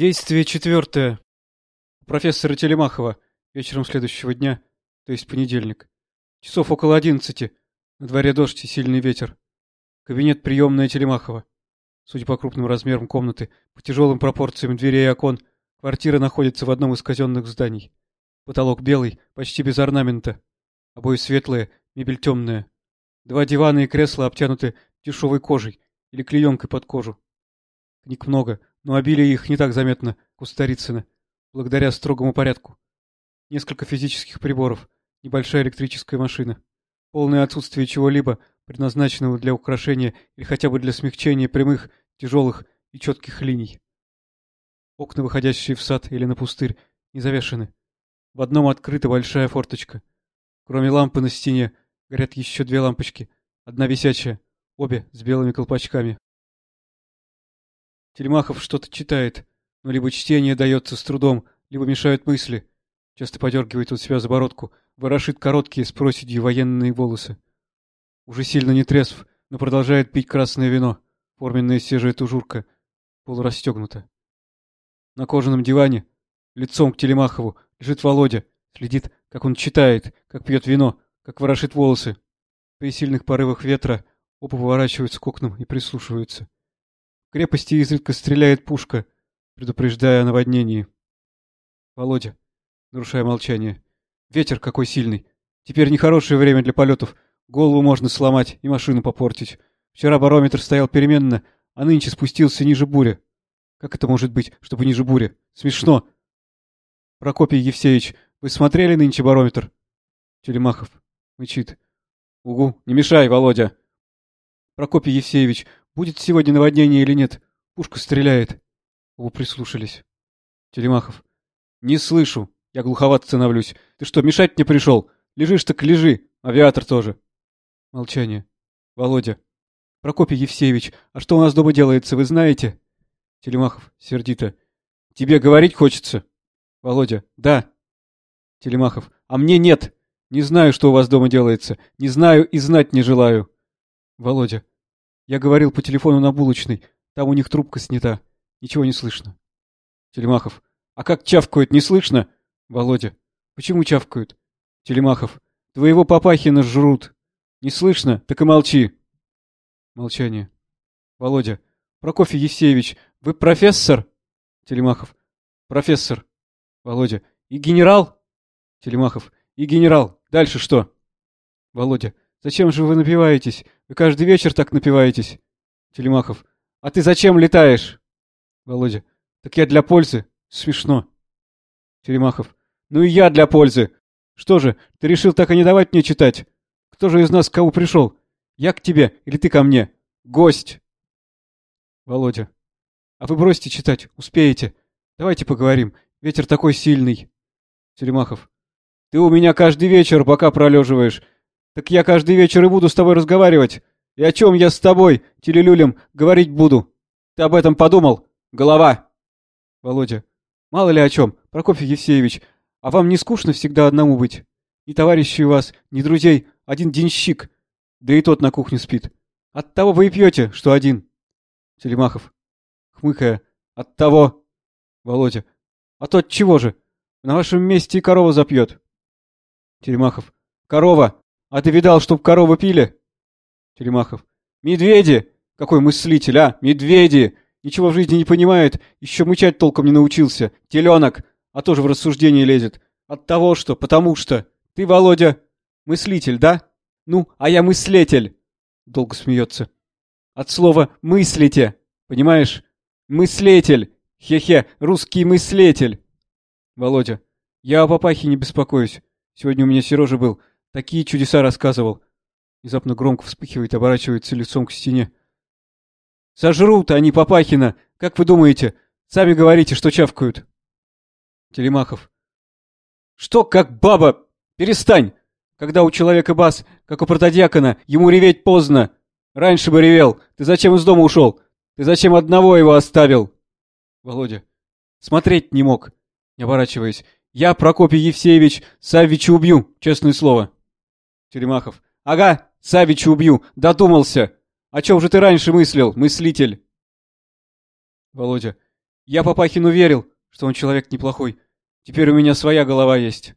Действие четвертое. Профессора Телемахова. Вечером следующего дня, то есть понедельник. Часов около одиннадцати. На дворе дождь и сильный ветер. Кабинет приемная Телемахова. Судя по крупным размерам комнаты, по тяжелым пропорциям дверей и окон, квартира находится в одном из казенных зданий. Потолок белый, почти без орнамента. Обои светлые, мебель темная. Два дивана и кресла обтянуты дешевой кожей или клеенкой под кожу. Книг много, но обилие их не так заметно, у благодаря строгому порядку. Несколько физических приборов, небольшая электрическая машина. Полное отсутствие чего-либо, предназначенного для украшения или хотя бы для смягчения прямых, тяжелых и четких линий. Окна, выходящие в сад или на пустырь, не завешены. В одном открыта большая форточка. Кроме лампы на стене, горят еще две лампочки. Одна висячая, обе с белыми колпачками. Телемахов что-то читает, но либо чтение дается с трудом, либо мешают мысли. Часто подергивает у себя за бородку, ворошит короткие с проседью военные волосы. Уже сильно не трезв, но продолжает пить красное вино. Форменная свежая тужурка, полурастегнута. На кожаном диване, лицом к Телемахову, лежит Володя. Следит, как он читает, как пьет вино, как ворошит волосы. При сильных порывах ветра оба поворачиваются к окнам и прислушиваются. Крепости изредка стреляет пушка, предупреждая о наводнении. Володя, нарушая молчание. Ветер какой сильный. Теперь нехорошее время для полетов. Голову можно сломать и машину попортить. Вчера барометр стоял переменно, а нынче спустился ниже буря. Как это может быть, чтобы ниже буря? Смешно. Прокопий Евсеевич, вы смотрели нынче барометр? Телемахов. Мычит. Угу, не мешай, Володя. Прокопий Евсеевич, Будет сегодня наводнение или нет? Пушка стреляет. Оба прислушались. Телемахов. Не слышу. Я глуховат становлюсь. Ты что, мешать мне пришел? Лежишь так лежи. Авиатор тоже. Молчание. Володя. Прокопий Евсеевич, а что у нас дома делается, вы знаете? Телемахов. Сердито. Тебе говорить хочется? Володя. Да. Телемахов. А мне нет. Не знаю, что у вас дома делается. Не знаю и знать не желаю. Володя. Я говорил по телефону на булочной. Там у них трубка снята. Ничего не слышно. Телемахов. А как чавкают, не слышно? Володя. Почему чавкают? Телемахов. Твоего папахина жрут. Не слышно? Так и молчи. Молчание. Володя. Прокофий Евсеевич, вы профессор? Телемахов. Профессор. Володя. И генерал? Телемахов. И генерал. Дальше что? Володя. Зачем же вы напиваетесь? Вы каждый вечер так напиваетесь. Телемахов. А ты зачем летаешь? Володя. Так я для пользы. Смешно. Телемахов. Ну и я для пользы. Что же, ты решил так и не давать мне читать? Кто же из нас к кому пришел? Я к тебе или ты ко мне? Гость. Володя. А вы бросьте читать, успеете. Давайте поговорим. Ветер такой сильный. Телемахов. Ты у меня каждый вечер, пока пролеживаешь. Так я каждый вечер и буду с тобой разговаривать. И о чем я с тобой, телелюлем, говорить буду? Ты об этом подумал? Голова!» Володя. «Мало ли о чем, Прокофий Евсеевич. А вам не скучно всегда одному быть? Ни товарищей у вас, ни друзей, один денщик. Да и тот на кухне спит. От того вы и пьете, что один». Телемахов. Хмыкая. «От того». Володя. «А тот чего же? На вашем месте и корова запьет». Телемахов. «Корова! А ты видал, чтоб коровы пили? Телемахов. Медведи! Какой мыслитель, а? Медведи! Ничего в жизни не понимает, еще мычать толком не научился. Теленок! А тоже в рассуждение лезет. От того, что, потому что. Ты, Володя, мыслитель, да? Ну, а я мыслитель. Долго смеется. От слова «мыслите», понимаешь? Мыслитель. Хе-хе, русский мыслитель. Володя. Я о папахе не беспокоюсь. Сегодня у меня Сережа был. Такие чудеса рассказывал. Внезапно громко вспыхивает, оборачивается лицом к стене. Сожрут они Папахина. Как вы думаете? Сами говорите, что чавкают. Телемахов. Что как баба? Перестань! Когда у человека бас, как у протодиакона, ему реветь поздно. Раньше бы ревел. Ты зачем из дома ушел? Ты зачем одного его оставил? Володя. Смотреть не мог. Не оборачиваясь. Я, Прокопий Евсеевич, Саввича убью, честное слово. Телемахов. Ага, Савича убью, додумался. О чем же ты раньше мыслил, мыслитель? Володя. Я Папахину верил, что он человек неплохой. Теперь у меня своя голова есть.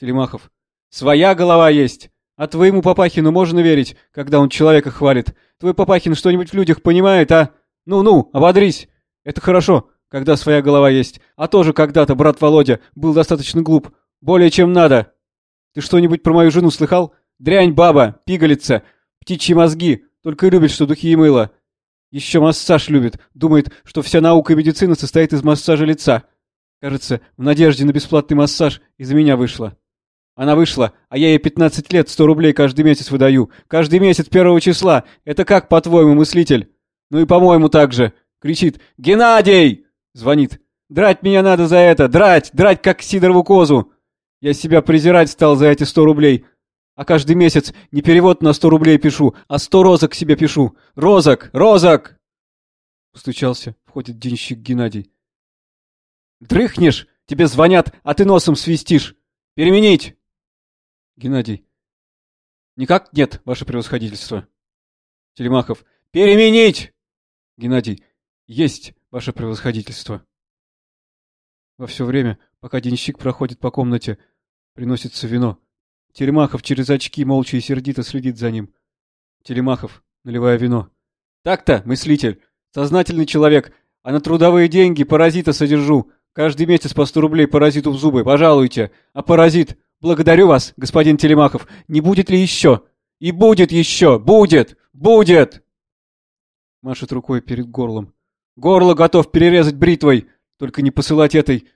Телемахов. Своя голова есть. А твоему Папахину можно верить, когда он человека хвалит? Твой Папахин что-нибудь в людях понимает, а? Ну-ну, ободрись. Это хорошо, когда своя голова есть. А тоже когда-то брат Володя был достаточно глуп. Более чем надо. Ты что-нибудь про мою жену слыхал? Дрянь баба, пигалица, птичьи мозги, только и любит, что духи и мыло. Еще массаж любит, думает, что вся наука и медицина состоит из массажа лица. Кажется, в надежде на бесплатный массаж из-за меня вышла. Она вышла, а я ей 15 лет 100 рублей каждый месяц выдаю. Каждый месяц первого числа. Это как, по-твоему, мыслитель? Ну и по-моему так же. Кричит «Геннадий!» Звонит. «Драть меня надо за это! Драть! Драть, как Сидорову козу!» Я себя презирать стал за эти 100 рублей. А каждый месяц не перевод на 100 рублей пишу, а 100 розок себе пишу. Розок! Розок! Постучался. Входит денщик Геннадий. Дрыхнешь? Тебе звонят, а ты носом свистишь. Переменить! Геннадий. Никак нет, ваше превосходительство. Телемахов. Переменить! Геннадий. Есть, ваше превосходительство. Во все время, пока денщик проходит по комнате, приносится вино. Телемахов через очки молча и сердито следит за ним. Телемахов, наливая вино. Так-то, мыслитель, сознательный человек, а на трудовые деньги паразита содержу. Каждый месяц по сто рублей паразиту в зубы, пожалуйте. А паразит, благодарю вас, господин Телемахов, не будет ли еще? И будет еще, будет, будет! Машет рукой перед горлом. Горло готов перерезать бритвой, только не посылать этой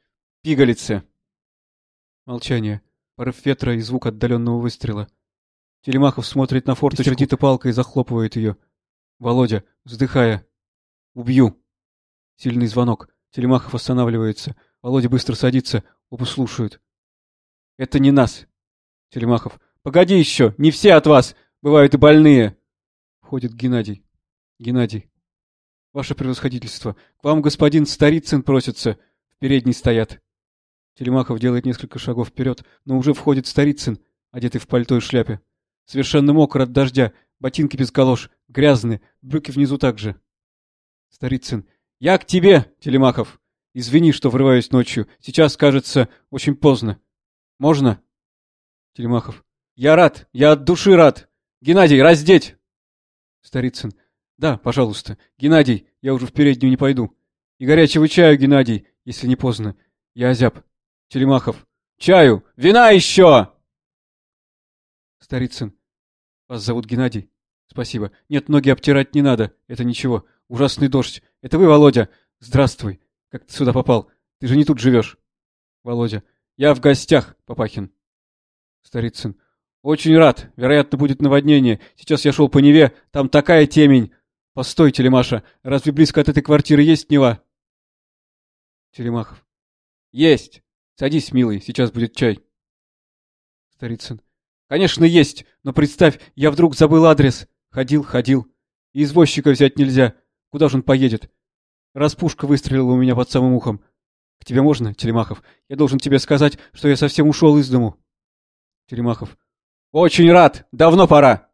пигалице. Молчание. Порыв ветра и звук отдаленного выстрела. Телемахов смотрит на форточку, сердито палкой захлопывает ее. Володя, вздыхая. «Убью!» Сильный звонок. Телемахов останавливается. Володя быстро садится. Оба слушают. «Это не нас!» Телемахов. «Погоди еще! Не все от вас! Бывают и больные!» Входит Геннадий. Геннадий. «Ваше превосходительство, к вам господин Старицын просится. В передней стоят». Телемахов делает несколько шагов вперед, но уже входит Старицын, одетый в пальто и шляпе. Совершенно мокр от дождя, ботинки без колош, грязные, брюки внизу также. Старицын. «Я к тебе, Телемахов! Извини, что врываюсь ночью. Сейчас, кажется, очень поздно. Можно?» Телемахов. «Я рад! Я от души рад! Геннадий, раздеть!» Старицын. «Да, пожалуйста. Геннадий, я уже в переднюю не пойду. И горячего чаю, Геннадий, если не поздно. Я озяб. Телемахов. Чаю! Вина еще! Старицын. Вас зовут Геннадий? Спасибо. Нет, ноги обтирать не надо. Это ничего. Ужасный дождь. Это вы, Володя? Здравствуй. Как ты сюда попал? Ты же не тут живешь. Володя. Я в гостях, Папахин. Старицын. Очень рад. Вероятно, будет наводнение. Сейчас я шел по Неве. Там такая темень. Постой, Телемаша. Разве близко от этой квартиры есть Нева? Телемахов. Есть. Садись, милый, сейчас будет чай. Старицын. Конечно, есть, но представь, я вдруг забыл адрес. Ходил, ходил. И извозчика взять нельзя. Куда же он поедет? Раз пушка выстрелила у меня под самым ухом. К тебе можно, Телемахов? Я должен тебе сказать, что я совсем ушел из дому. Телемахов. Очень рад! Давно пора!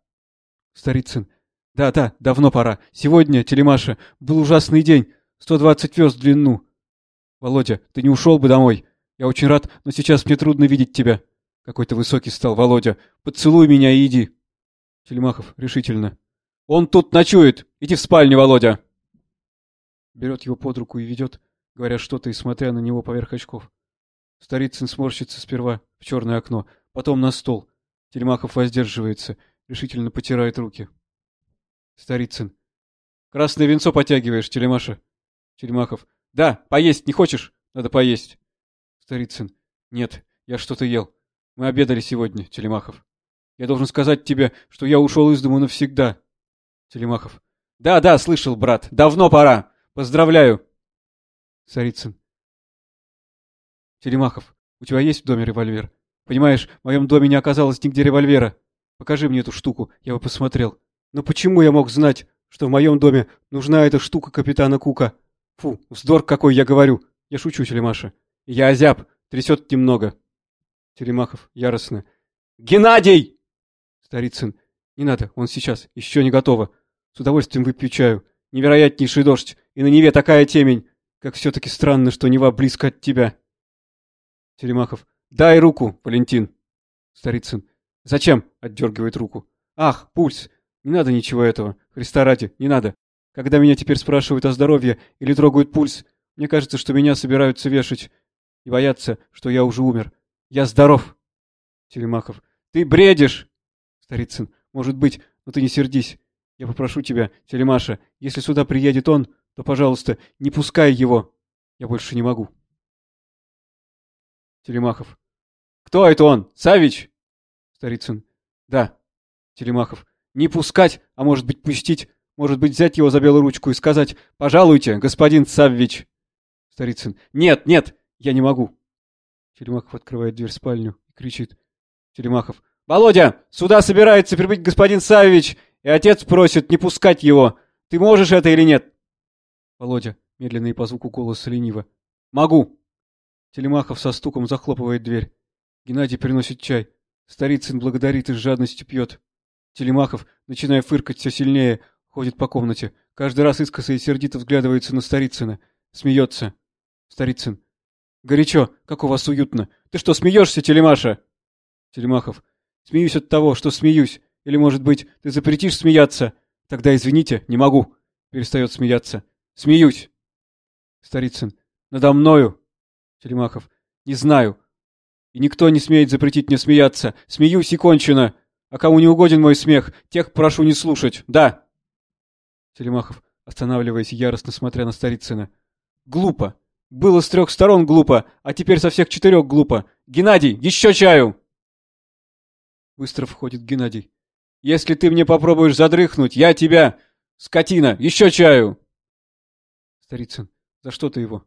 Старицын. Да-да, давно пора. Сегодня, Телемаша, был ужасный день. 120 верст в длину. Володя, ты не ушел бы домой? Я очень рад, но сейчас мне трудно видеть тебя. Какой то высокий стал, Володя. Поцелуй меня и иди. Телемахов решительно. Он тут ночует. Иди в спальню, Володя. Берет его под руку и ведет, говоря что-то и смотря на него поверх очков. Старицын сморщится сперва в черное окно, потом на стол. Телемахов воздерживается, решительно потирает руки. Старицын. Красное венцо потягиваешь, Телемаша. Телемахов. Да, поесть не хочешь? Надо поесть. Старицын. Нет, я что-то ел. Мы обедали сегодня, Телемахов. Я должен сказать тебе, что я ушел из дому навсегда. Телемахов. Да, да, слышал, брат. Давно пора. Поздравляю. Старицын. Телемахов, у тебя есть в доме револьвер? Понимаешь, в моем доме не оказалось нигде револьвера. Покажи мне эту штуку, я бы посмотрел. Но почему я мог знать, что в моем доме нужна эта штука капитана Кука? Фу, вздор какой я говорю. Я шучу, Телемаша. Я озяб, трясет немного. Телемахов яростно. Геннадий! Старицын. Не надо, он сейчас, еще не готово. С удовольствием выпью чаю. Невероятнейший дождь, и на Неве такая темень. Как все-таки странно, что Нева близко от тебя. Телемахов. Дай руку, Валентин. Старицын. Зачем? Отдергивает руку. Ах, пульс. Не надо ничего этого. Христа ради, не надо. Когда меня теперь спрашивают о здоровье или трогают пульс, мне кажется, что меня собираются вешать. И боятся, что я уже умер. Я здоров. Телемахов. Ты бредишь! Старицын. Может быть, но ты не сердись. Я попрошу тебя, Телемаша, если сюда приедет он, то, пожалуйста, не пускай его. Я больше не могу. Телемахов. Кто это он? Савич? Старицын. Да. Телемахов. Не пускать, а может быть пустить. Может быть взять его за белую ручку и сказать «Пожалуйте, господин Саввич». Старицын. Нет, нет, я не могу. Телемахов открывает дверь в спальню и кричит. Телемахов. Володя, сюда собирается прибыть господин Саввич, и отец просит не пускать его. Ты можешь это или нет? Володя, медленно и по звуку голоса лениво. Могу. Телемахов со стуком захлопывает дверь. Геннадий приносит чай. Старицын благодарит и с жадностью пьет. Телемахов, начиная фыркать все сильнее, ходит по комнате. Каждый раз искоса и сердито взглядывается на Старицына. Смеется. Старицын. Горячо, как у вас уютно. Ты что, смеешься, Телемаша? Телемахов. Смеюсь от того, что смеюсь. Или, может быть, ты запретишь смеяться? Тогда извините, не могу. Перестает смеяться. Смеюсь. Старицын. Надо мною. Телемахов. Не знаю. И никто не смеет запретить мне смеяться. Смеюсь и кончено. А кому не угоден мой смех, тех прошу не слушать. Да. Телемахов, останавливаясь яростно смотря на Старицына. Глупо. Было с трех сторон глупо, а теперь со всех четырех глупо. Геннадий, еще чаю! Быстро входит Геннадий. Если ты мне попробуешь задрыхнуть, я тебя... Скотина, еще чаю! Старицын. За что ты его?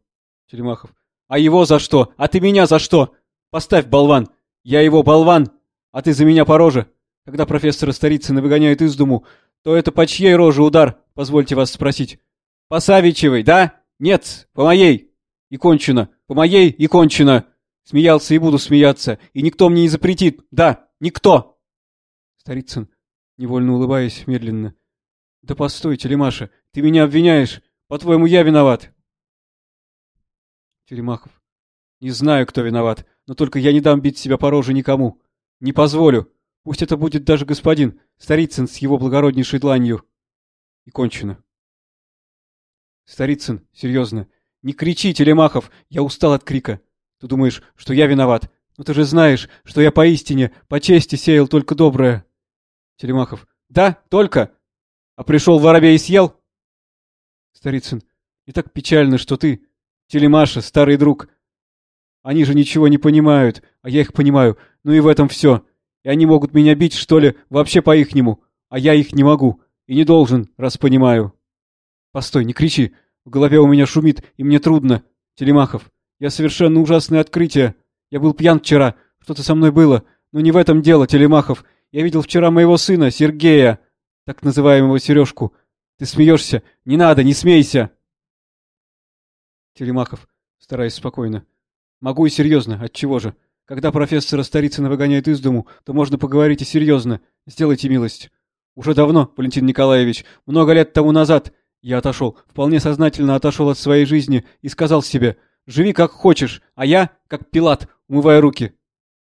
Телемахов. А его за что? А ты меня за что? Поставь, болван! Я его болван, а ты за меня по роже. Когда профессора Старицына выгоняют из дому, то это по чьей роже удар, позвольте вас спросить? По Савичевой, да? Нет, по моей. И кончено. По моей и кончено. Смеялся и буду смеяться, и никто мне не запретит. Да, никто. Старицын, невольно улыбаясь медленно. Да постой, Телемаша, ты меня обвиняешь. По-твоему, я виноват. Телемахов. Не знаю, кто виноват, но только я не дам бить себя по роже никому. Не позволю. Пусть это будет даже господин Старицын с его благороднейшей дланью. И кончено. Старицын, серьезно. Не кричи, Телемахов, я устал от крика. Ты думаешь, что я виноват? Но ты же знаешь, что я поистине, по чести сеял только доброе. Телемахов. Да, только. А пришел воробей и съел? Старицын. И так печально, что ты, Телемаша, старый друг. Они же ничего не понимают, а я их понимаю. Ну и в этом все. И они могут меня бить, что ли, вообще по-ихнему. А я их не могу. И не должен, раз понимаю. Постой, не кричи. В голове у меня шумит, и мне трудно. Телемахов, я совершенно ужасное открытие. Я был пьян вчера. Что-то со мной было. Но не в этом дело, Телемахов. Я видел вчера моего сына, Сергея, так называемого Сережку. Ты смеешься? Не надо, не смейся. Телемахов, стараясь спокойно. Могу и серьезно, отчего же? Когда профессора Старицына выгоняют из дому, то можно поговорить и серьезно. Сделайте милость. Уже давно, Валентин Николаевич, много лет тому назад, я отошел, вполне сознательно отошел от своей жизни и сказал себе, живи как хочешь, а я, как Пилат, умывая руки.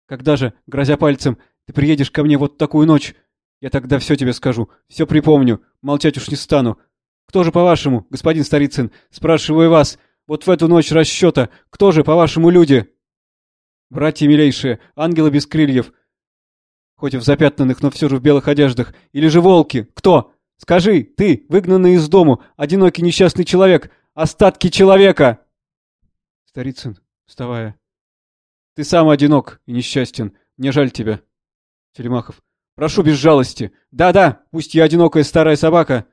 Когда же, грозя пальцем, ты приедешь ко мне вот такую ночь, я тогда все тебе скажу, все припомню, молчать уж не стану. Кто же, по-вашему, господин Старицын, спрашиваю вас, вот в эту ночь расчета, кто же, по-вашему, люди? Братья милейшие, ангелы без крыльев, хоть и в запятнанных, но все же в белых одеждах, или же волки, кто? Скажи, ты, выгнанный из дому, одинокий несчастный человек, остатки человека!» Старицын, вставая. «Ты сам одинок и несчастен, мне жаль тебя». Телемахов. «Прошу без жалости. Да-да, пусть я одинокая старая собака,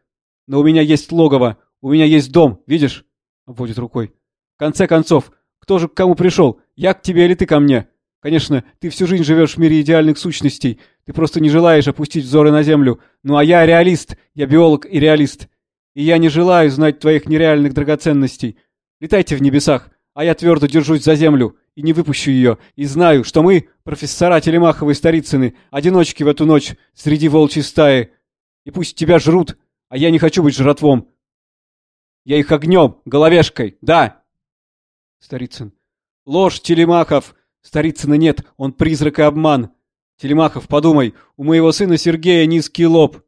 но у меня есть логово, у меня есть дом, видишь?» Обводит рукой. «В конце концов, кто же к кому пришел? Я к тебе или ты ко мне? Конечно, ты всю жизнь живешь в мире идеальных сущностей, ты просто не желаешь опустить взоры на землю. Ну а я реалист, я биолог и реалист. И я не желаю знать твоих нереальных драгоценностей. Летайте в небесах, а я твердо держусь за землю и не выпущу ее. И знаю, что мы, профессора Телемахова и Старицыны, одиночки в эту ночь среди волчьей стаи. И пусть тебя жрут, а я не хочу быть жратвом. Я их огнем, головешкой, да, Старицын. Ложь, Телемахов! Старицына нет, он призрак и обман. Телемахов, подумай, у моего сына Сергея низкий лоб.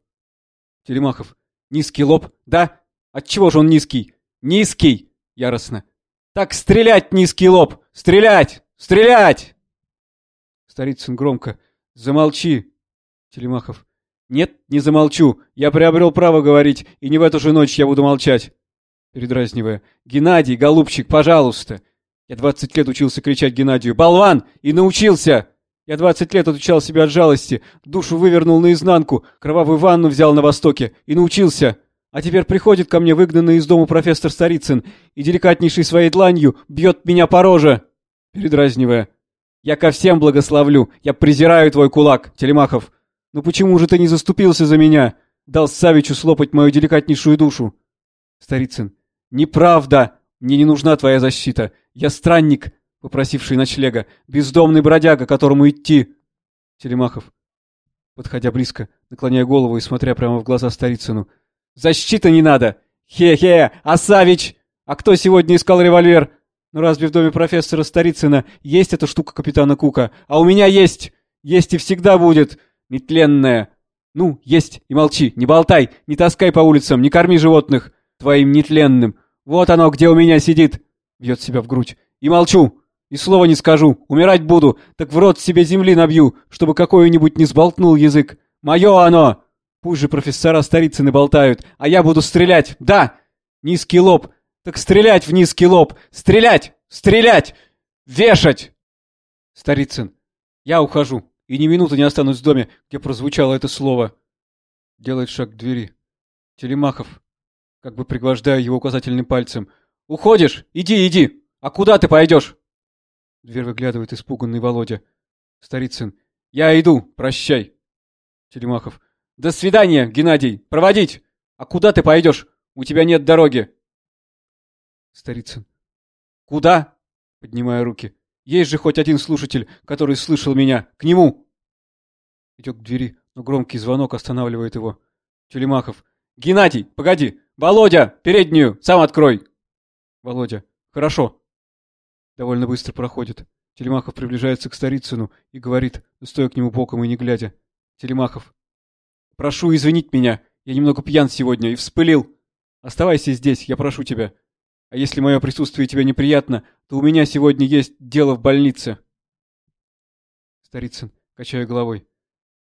Телемахов. Низкий лоб? Да? Отчего же он низкий? Низкий! Яростно. Так стрелять, низкий лоб! Стрелять! Стрелять! Старицын громко. Замолчи. Телемахов. Нет, не замолчу. Я приобрел право говорить, и не в эту же ночь я буду молчать. Передразнивая. Геннадий, голубчик, пожалуйста. Я двадцать лет учился кричать Геннадию «Болван!» и научился! Я двадцать лет отучал себя от жалости, душу вывернул наизнанку, кровавую ванну взял на Востоке и научился. А теперь приходит ко мне выгнанный из дома профессор Старицын и деликатнейшей своей дланью бьет меня по роже, передразнивая. Я ко всем благословлю, я презираю твой кулак, Телемахов. Но почему же ты не заступился за меня? Дал Савичу слопать мою деликатнейшую душу. Старицын. Неправда! Мне не нужна твоя защита. Я странник, попросивший ночлега, бездомный бродяга, которому идти. Телемахов, подходя близко, наклоняя голову и смотря прямо в глаза Старицыну. Защита не надо! Хе-хе! А Савич! А кто сегодня искал револьвер? Ну разве в доме профессора Старицына есть эта штука капитана Кука? А у меня есть! Есть и всегда будет! Нетленная! Ну, есть, и молчи, не болтай, не таскай по улицам, не корми животных твоим нетленным. Вот оно, где у меня сидит!» Бьет себя в грудь. «И молчу! И слова не скажу, умирать буду, так в рот себе земли набью, чтобы какой-нибудь не сболтнул язык. Мое оно! Пусть же профессора Старицыны болтают, а я буду стрелять, да! Низкий лоб, так стрелять в низкий лоб! Стрелять! Стрелять! Вешать!» Старицын. «Я ухожу, и ни минуты не останусь в доме, где прозвучало это слово». Делает шаг к двери. Телемахов, как бы пригвождая его указательным пальцем. «Уходишь? Иди, иди! А куда ты пойдешь?» дверь выглядывает испуганный Володя. Старицын. «Я иду, прощай!» Телемахов. «До свидания, Геннадий! Проводить! А куда ты пойдешь? У тебя нет дороги!» Старицын. «Куда?» Поднимая руки. «Есть же хоть один слушатель, который слышал меня! К нему!» Идет к двери, но громкий звонок останавливает его. Телемахов. «Геннадий, погоди! Володя, переднюю! Сам открой!» Володя. «Хорошо!» Довольно быстро проходит. Телемахов приближается к Старицыну и говорит, стоя к нему боком и не глядя. Телемахов. «Прошу извинить меня. Я немного пьян сегодня и вспылил. Оставайся здесь, я прошу тебя. А если мое присутствие тебе неприятно, то у меня сегодня есть дело в больнице». Старицын, качая головой.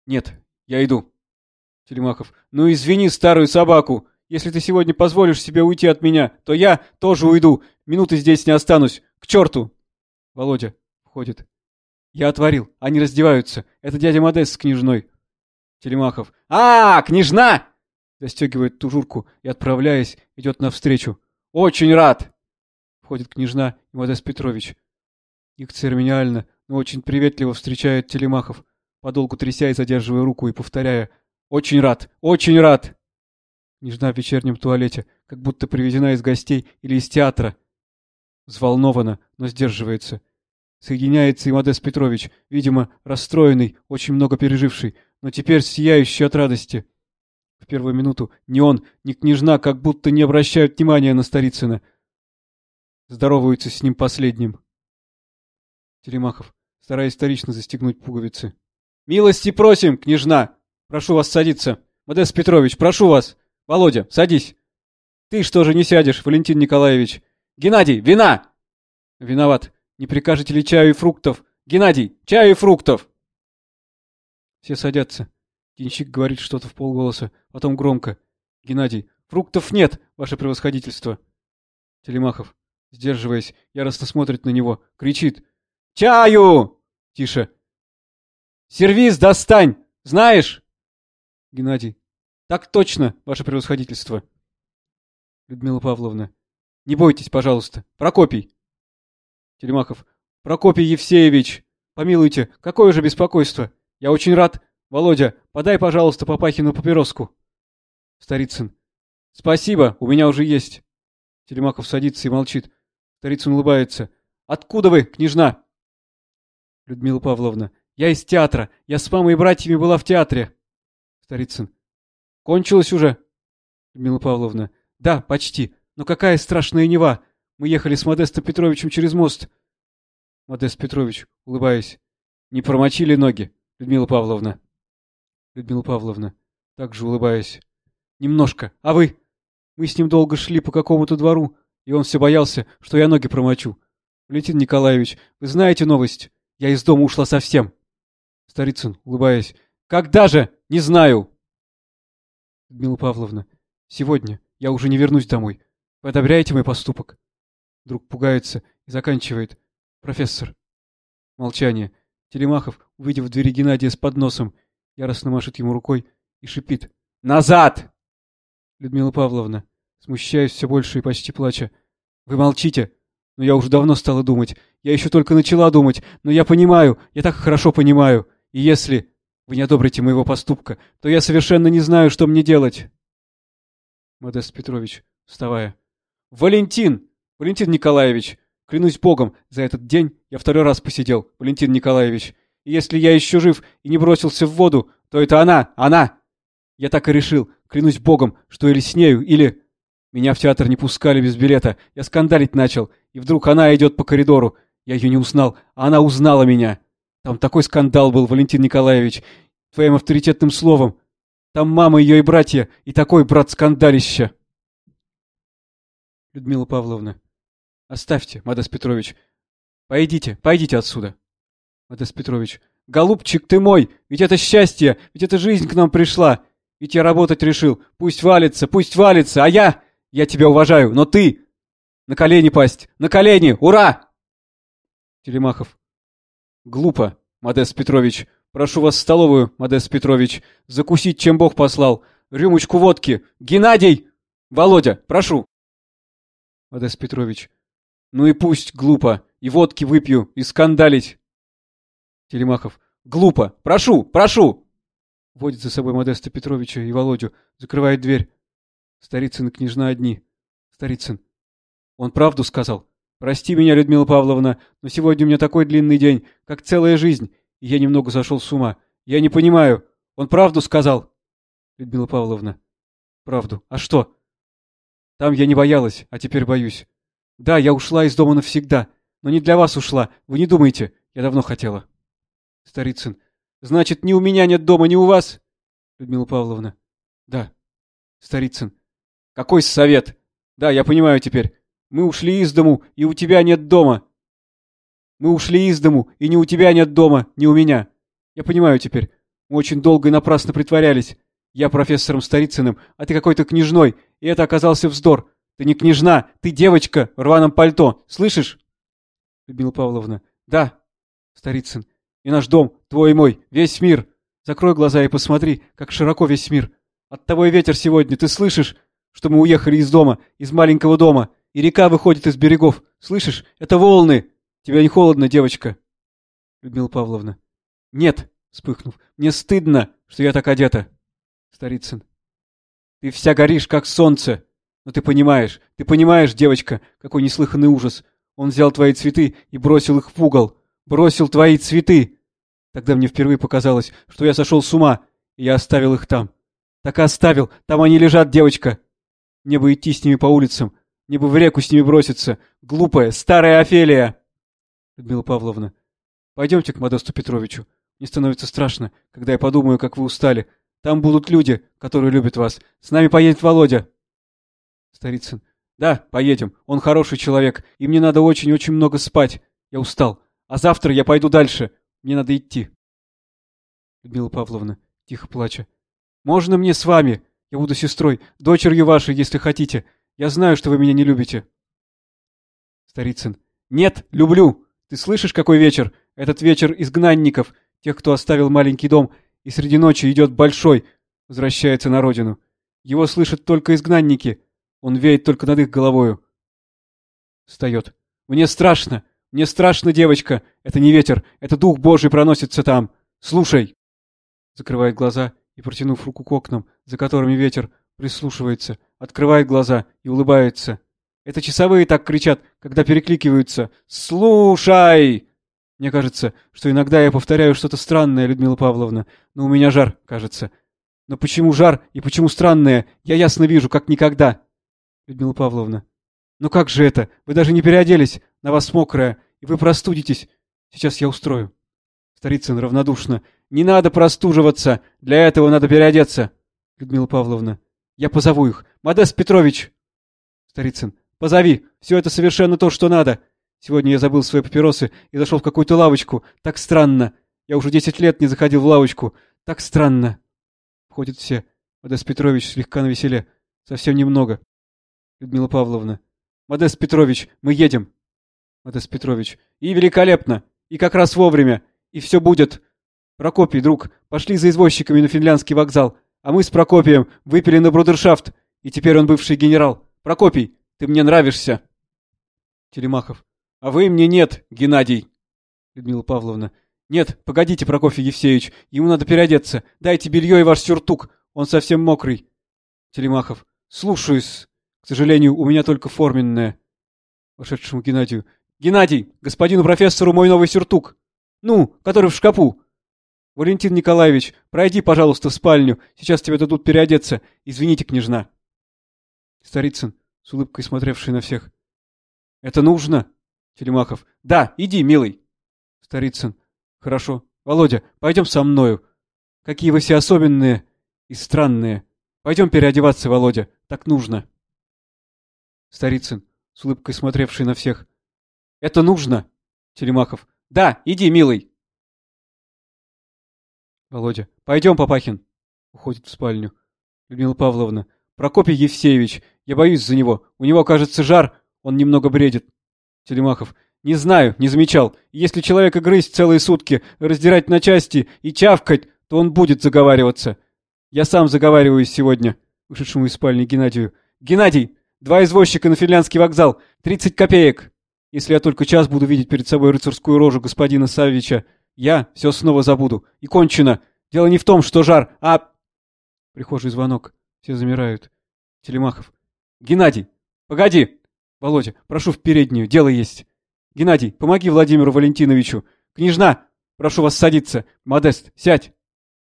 «Нет, я иду». Телемахов. «Ну извини старую собаку. Если ты сегодня позволишь себе уйти от меня, то я тоже уйду. Минуты здесь не останусь. К черту!» Володя входит. «Я отворил. Они раздеваются. Это дядя Модест с княжной». Телемахов. «А, княжна!» Застегивает тужурку и, отправляясь, идет навстречу. «Очень рад!» Входит княжна и Модест Петрович. Их церемониально, но очень приветливо встречает Телемахов, подолгу тряся и задерживая руку и повторяя «Очень рад! Очень рад!» Княжна в вечернем туалете, как будто привезена из гостей или из театра. Взволнована, но сдерживается. Соединяется и Модест Петрович, видимо, расстроенный, очень много переживший, но теперь сияющий от радости. В первую минуту ни он, ни княжна как будто не обращают внимания на Старицына. Здороваются с ним последним. Телемахов, стараясь вторично застегнуть пуговицы. «Милости просим, княжна! Прошу вас садиться! Модест Петрович, прошу вас!» Володя, садись. Ты что же не сядешь, Валентин Николаевич? Геннадий, вина! Виноват. Не прикажете ли чаю и фруктов? Геннадий, чаю и фруктов! Все садятся. Денщик говорит что-то в полголоса, потом громко. Геннадий, фруктов нет, ваше превосходительство. Телемахов, сдерживаясь, яростно смотрит на него, кричит. «Чаю!» Тише. «Сервиз достань! Знаешь?» Геннадий. Так точно, ваше превосходительство. Людмила Павловна. Не бойтесь, пожалуйста. Прокопий. Телемахов. Прокопий Евсеевич. Помилуйте, какое же беспокойство. Я очень рад. Володя, подай, пожалуйста, Папахину папироску. Старицын. Спасибо, у меня уже есть. Телемахов садится и молчит. Старицын улыбается. Откуда вы, княжна? Людмила Павловна. Я из театра. Я с мамой и братьями была в театре. Старицын. Кончилось уже? Людмила Павловна. Да, почти. Но какая страшная Нева. Мы ехали с Модестом Петровичем через мост. Модест Петрович, улыбаясь. Не промочили ноги, Людмила Павловна. Людмила Павловна, также улыбаясь. Немножко. А вы? Мы с ним долго шли по какому-то двору, и он все боялся, что я ноги промочу. Валентин Николаевич, вы знаете новость? Я из дома ушла совсем. Старицын, улыбаясь. Когда же? Не знаю. Людмила Павловна, сегодня я уже не вернусь домой. Вы одобряете мой поступок? Друг пугается и заканчивает. Профессор. Молчание. Телемахов, увидев в двери Геннадия с подносом, яростно машет ему рукой и шипит. «Назад!» Людмила Павловна, смущаясь все больше и почти плача. «Вы молчите! Но я уже давно стала думать. Я еще только начала думать, но я понимаю, я так хорошо понимаю. И если вы не одобрите моего поступка, то я совершенно не знаю, что мне делать!» Модест Петрович, вставая. «Валентин! Валентин Николаевич! Клянусь Богом, за этот день я второй раз посидел, Валентин Николаевич. И если я еще жив и не бросился в воду, то это она, она! Я так и решил, клянусь Богом, что или с нею, или... Меня в театр не пускали без билета, я скандалить начал, и вдруг она идет по коридору. Я ее не узнал, а она узнала меня. Там такой скандал был, Валентин Николаевич, твоим авторитетным словом. Там мама ее и братья, и такой брат-скандалище. Людмила Павловна. Оставьте, Мадас Петрович. Пойдите, пойдите отсюда. Мадас Петрович. Голубчик ты мой, ведь это счастье, ведь эта жизнь к нам пришла. Ведь я работать решил. Пусть валится, пусть валится, а я... Я тебя уважаю, но ты... На колени пасть, на колени, ура! Телемахов. Глупо, Модест Петрович. Прошу вас в столовую, Модест Петрович. Закусить, чем Бог послал. Рюмочку водки. Геннадий! Володя, прошу. Модест Петрович. Ну и пусть, глупо. И водки выпью, и скандалить. Телемахов. Глупо. Прошу, прошу. Водит за собой Модеста Петровича и Володю, закрывает дверь. Старицын и княжна одни. Старицын. Он правду сказал. Прости меня, Людмила Павловна, но сегодня у меня такой длинный день, как целая жизнь, и я немного сошел с ума. Я не понимаю. Он правду сказал? Людмила Павловна. Правду. А что? Там я не боялась, а теперь боюсь. Да, я ушла из дома навсегда, но не для вас ушла, вы не думайте, я давно хотела. Старицын. Значит, ни у меня нет дома, ни у вас? Людмила Павловна. Да. Старицын. Какой совет? Да, я понимаю теперь. Мы ушли из дому, и у тебя нет дома. Мы ушли из дому, и ни у тебя нет дома, ни у меня. Я понимаю теперь. Мы очень долго и напрасно притворялись. Я профессором Старицыным, а ты какой-то княжной, и это оказался вздор. Ты не княжна, ты девочка в рваном пальто, слышишь? Людмила Павловна. Да. Старицын. И наш дом, твой и мой, весь мир. Закрой глаза и посмотри, как широко весь мир. От того и ветер сегодня, ты слышишь, что мы уехали из дома, из маленького дома, и река выходит из берегов. Слышишь? Это волны. Тебе не холодно, девочка? Людмила Павловна. Нет, вспыхнув. Мне стыдно, что я так одета. Старицын. Ты вся горишь, как солнце. Но ты понимаешь, ты понимаешь, девочка, какой неслыханный ужас. Он взял твои цветы и бросил их в угол бросил твои цветы. Тогда мне впервые показалось, что я сошел с ума, и я оставил их там. Так и оставил, там они лежат, девочка. Мне бы идти с ними по улицам, мне бы в реку с ними броситься. Глупая, старая Офелия. Людмила Павловна, пойдемте к Модесту Петровичу. Мне становится страшно, когда я подумаю, как вы устали. Там будут люди, которые любят вас. С нами поедет Володя. Старицын. Да, поедем. Он хороший человек, и мне надо очень-очень много спать. Я устал. А завтра я пойду дальше. Мне надо идти. Людмила Павловна, тихо плача. Можно мне с вами? Я буду сестрой, дочерью вашей, если хотите. Я знаю, что вы меня не любите. Старицын. Нет, люблю. Ты слышишь, какой вечер? Этот вечер изгнанников, тех, кто оставил маленький дом, и среди ночи идет большой, возвращается на родину. Его слышат только изгнанники. Он веет только над их головою. Встает. Мне страшно. Мне страшно, девочка. Это не ветер, это дух Божий проносится там. Слушай. Закрывает глаза и, протянув руку к окнам, за которыми ветер, прислушивается, открывает глаза и улыбается. Это часовые так кричат, когда перекликиваются. «Слушай!» Мне кажется, что иногда я повторяю что-то странное, Людмила Павловна, но у меня жар, кажется. Но почему жар и почему странное, я ясно вижу, как никогда. Людмила Павловна. Ну как же это? Вы даже не переоделись, на вас мокрая, и вы простудитесь. Сейчас я устрою. Старицын равнодушно. Не надо простуживаться, для этого надо переодеться. Людмила Павловна. Я позову их. Модест Петрович. Старицын. Позови, все это совершенно то, что надо. Сегодня я забыл свои папиросы и зашел в какую-то лавочку. Так странно. Я уже десять лет не заходил в лавочку. Так странно. Входят все. Модест Петрович слегка навеселе. Совсем немного. Людмила Павловна. Модест Петрович, мы едем. Модест Петрович. И великолепно. И как раз вовремя. И все будет. Прокопий, друг, пошли за извозчиками на финляндский вокзал. А мы с Прокопием выпили на брудершафт. И теперь он бывший генерал. Прокопий, ты мне нравишься. Телемахов. А вы мне нет, Геннадий. Людмила Павловна. Нет, погодите, Прокофий Евсеевич, ему надо переодеться. Дайте белье и ваш сюртук, он совсем мокрый. Телемахов. Слушаюсь. К сожалению, у меня только форменное. Вошедшему Геннадию. Геннадий, господину профессору мой новый сюртук. Ну, который в шкапу. Валентин Николаевич, пройди, пожалуйста, в спальню. Сейчас тебе дадут переодеться. Извините, княжна. Старицын, с улыбкой смотревший на всех. Это нужно? Телемахов. Да, иди, милый. Старицын. Хорошо. Володя, пойдем со мною. Какие вы все особенные и странные. Пойдем переодеваться, Володя. Так нужно. Старицын, с улыбкой смотревший на всех. Это нужно. Телемахов. Да, иди, милый. Володя. Пойдем, Папахин. Уходит в спальню. Людмила Павловна. Прокопий Евсеевич. Я боюсь за него. У него, кажется, жар. Он немного бредит. Телемахов. Не знаю, не замечал. Если человека грызть целые сутки, раздирать на части и чавкать, то он будет заговариваться. Я сам заговариваюсь сегодня. Вышедшему из спальни Геннадию. Геннадий! Два извозчика на финляндский вокзал. Тридцать копеек. Если я только час буду видеть перед собой рыцарскую рожу господина Савича, я все снова забуду. И кончено. Дело не в том, что жар, а... Прихожий звонок. Все замирают. Телемахов. Геннадий! Погоди! Володя, прошу в переднюю, дело есть. Геннадий, помоги Владимиру Валентиновичу. Княжна, прошу вас садиться. Модест, сядь.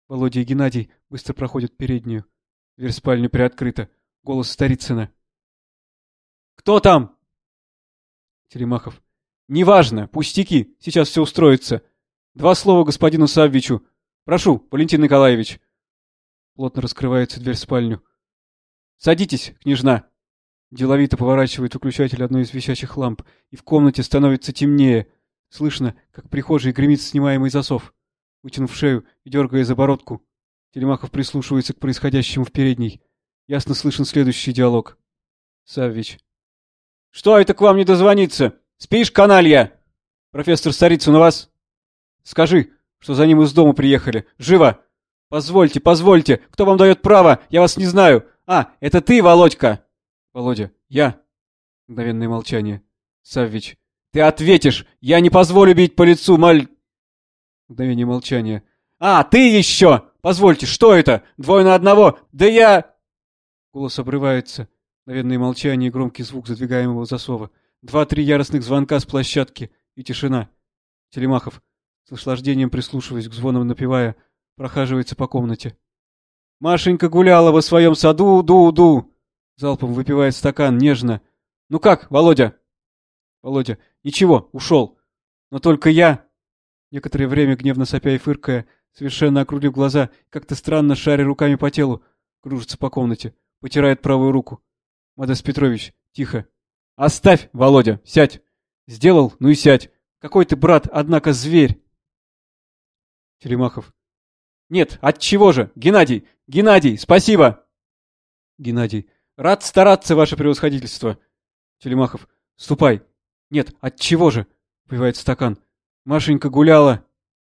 Володя и Геннадий быстро проходят в переднюю. Дверь в приоткрыта. Голос Старицына. «Кто там?» Телемахов. «Неважно, пустяки, сейчас все устроится. Два слова господину Саввичу. Прошу, Валентин Николаевич». Плотно раскрывается дверь в спальню. «Садитесь, княжна!» Деловито поворачивает выключатель одной из висячих ламп, и в комнате становится темнее. Слышно, как в прихожей гремит снимаемый засов. Вытянув шею и дергая за бородку, Телемахов прислушивается к происходящему в передней. Ясно слышен следующий диалог. Саввич. «Что это к вам не дозвониться? Спишь, каналья? Профессор Старицын у вас? Скажи, что за ним из дома приехали. Живо! Позвольте, позвольте! Кто вам дает право? Я вас не знаю! А, это ты, Володька!» Володя. Я. Мгновенное молчание. Саввич. Ты ответишь! Я не позволю бить по лицу, маль... Мгновение молчания. А, ты еще! Позвольте, что это? Двое на одного? Да я... Голос обрывается. Мгновенное молчание и громкий звук задвигаемого засова. Два-три яростных звонка с площадки. И тишина. Телемахов, с наслаждением прислушиваясь к звонам напевая, прохаживается по комнате. Машенька гуляла во своем саду, ду-ду. Залпом выпивает стакан, нежно. «Ну как, Володя?» Володя. «Ничего, ушел. Но только я...» Некоторое время, гневно сопя и фыркая, совершенно округлив глаза, как-то странно шаря руками по телу, кружится по комнате, потирает правую руку. Модес Петрович, тихо. «Оставь, Володя, сядь!» «Сделал, ну и сядь! Какой ты, брат, однако, зверь!» Телемахов. «Нет, от чего же? Геннадий! Геннадий, спасибо!» Геннадий. Рад стараться, ваше превосходительство. Телемахов. Ступай. Нет, от чего же? Выпивает стакан. Машенька гуляла.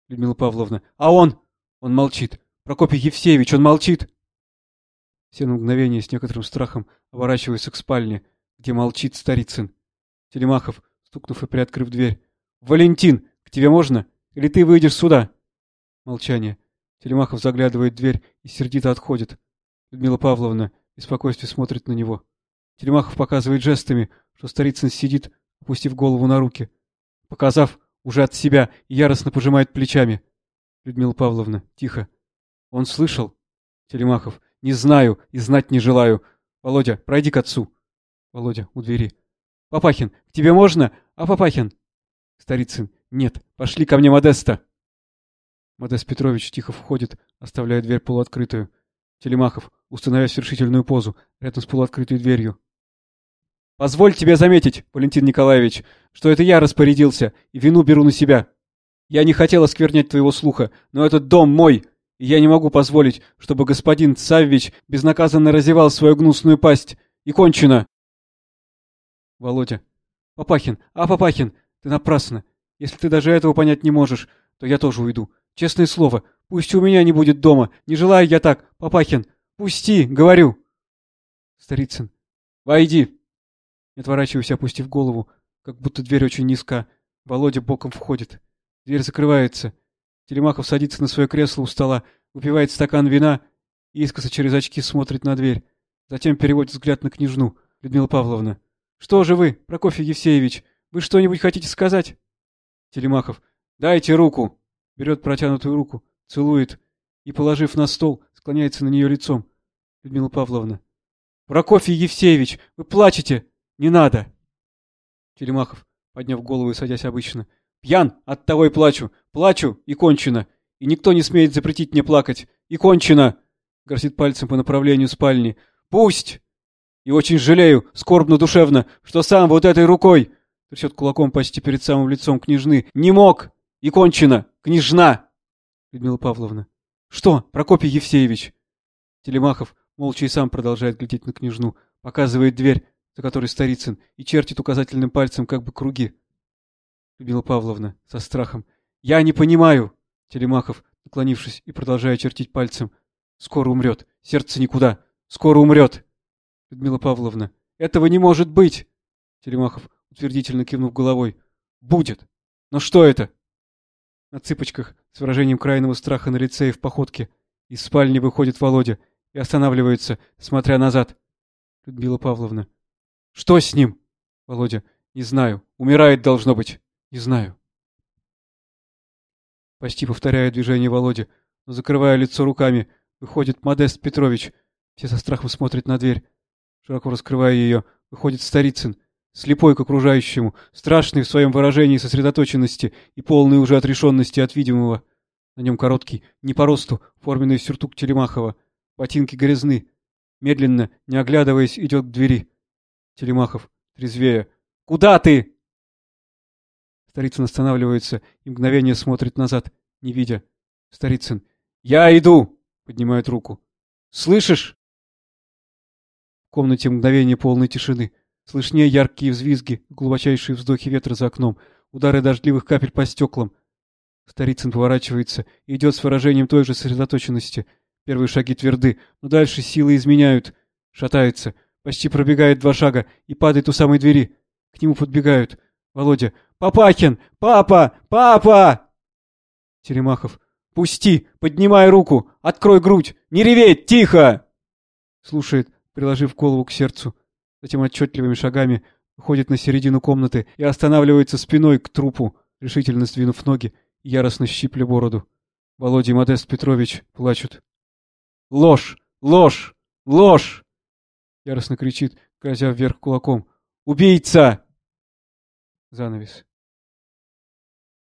Людмила Павловна. А он? Он молчит. Прокопий Евсеевич, он молчит. Все на мгновение с некоторым страхом оборачиваются к спальне, где молчит Старицын. Телемахов, стукнув и приоткрыв дверь. «Валентин, к тебе можно? Или ты выйдешь сюда?» Молчание. Телемахов заглядывает в дверь и сердито отходит. Людмила Павловна, беспокойстве смотрит на него. Телемахов показывает жестами, что Старицын сидит, опустив голову на руки. Показав уже от себя яростно пожимает плечами. Людмила Павловна, тихо. Он слышал? Телемахов. Не знаю и знать не желаю. Володя, пройди к отцу. Володя, у двери. Папахин, к тебе можно? А Папахин? Старицын. Нет, пошли ко мне, Модеста. Модест Петрович тихо входит, оставляя дверь полуоткрытую. Телемахов, установя свершительную позу, рядом с полуоткрытой дверью. «Позволь тебе заметить, Валентин Николаевич, что это я распорядился, и вину беру на себя. Я не хотел осквернять твоего слуха, но этот дом мой, и я не могу позволить, чтобы господин Саввич безнаказанно разевал свою гнусную пасть. И кончено!» Володя. «Папахин, а, Папахин, ты напрасно. Если ты даже этого понять не можешь, то я тоже уйду. Честное слово, пусть у меня не будет дома. Не желаю я так, Папахин. Пусти, говорю!» Старицын. «Войди!» Не отворачиваясь, опустив голову, как будто дверь очень низка. Володя боком входит. Дверь закрывается. Телемахов садится на свое кресло у стола, выпивает стакан вина и искоса через очки смотрит на дверь. Затем переводит взгляд на княжну, Людмила Павловна. «Что же вы, Прокофий Евсеевич, вы что-нибудь хотите сказать?» Телемахов. «Дайте руку!» Берет протянутую руку, целует и, положив на стол, склоняется на нее лицом. Людмила Павловна. «Прокофий Евсеевич, вы плачете! Не надо!» Телемахов, подняв голову и садясь обычно. Пьян, оттого и плачу. Плачу, и кончено. И никто не смеет запретить мне плакать. И кончено!» Горсит пальцем по направлению спальни. «Пусть!» «И очень жалею, скорбно душевно, что сам вот этой рукой...» Трясет кулаком почти перед самым лицом княжны. «Не мог! И кончено! Княжна!» Людмила Павловна. «Что, Прокопий Евсеевич?» Телемахов молча и сам продолжает глядеть на княжну, показывает дверь, за которой Старицын, и чертит указательным пальцем как бы круги. Людмила Павловна со страхом. «Я не понимаю!» Телемахов, наклонившись и продолжая чертить пальцем. «Скоро умрет. Сердце никуда. Скоро умрет!» Людмила Павловна. «Этого не может быть!» Телемахов, утвердительно кивнув головой. «Будет! Но что это?» На цыпочках, с выражением крайнего страха на лице и в походке, из спальни выходит Володя и останавливается, смотря назад. Людмила Павловна. «Что с ним?» Володя. «Не знаю. Умирает, должно быть». Не знаю. Почти повторяя движение Володи, но закрывая лицо руками, выходит Модест Петрович. Все со страхом смотрят на дверь. Широко раскрывая ее, выходит Старицын, слепой к окружающему, страшный в своем выражении сосредоточенности и полный уже отрешенности от видимого. На нем короткий, не по росту, форменный сюртук Телемахова. Ботинки грязны. Медленно, не оглядываясь, идет к двери. Телемахов, трезвея. «Куда ты?» Старицын останавливается и мгновение смотрит назад, не видя. Старицын. «Я иду!» — поднимает руку. «Слышишь?» В комнате мгновение полной тишины. Слышнее яркие взвизги, глубочайшие вздохи ветра за окном, удары дождливых капель по стеклам. Старицын поворачивается и идет с выражением той же сосредоточенности. Первые шаги тверды, но дальше силы изменяют. Шатается, почти пробегает два шага и падает у самой двери. К нему подбегают. Володя. «Папахин! Папа! Папа!» Телемахов. «Пусти! Поднимай руку! Открой грудь! Не реветь! Тихо!» Слушает, приложив голову к сердцу. Затем отчетливыми шагами выходит на середину комнаты и останавливается спиной к трупу, решительно сдвинув ноги яростно щипля бороду. Володя и Модест Петрович плачут. «Ложь! Ложь! Ложь!» Яростно кричит, грозя вверх кулаком. «Убийца!» Занавес.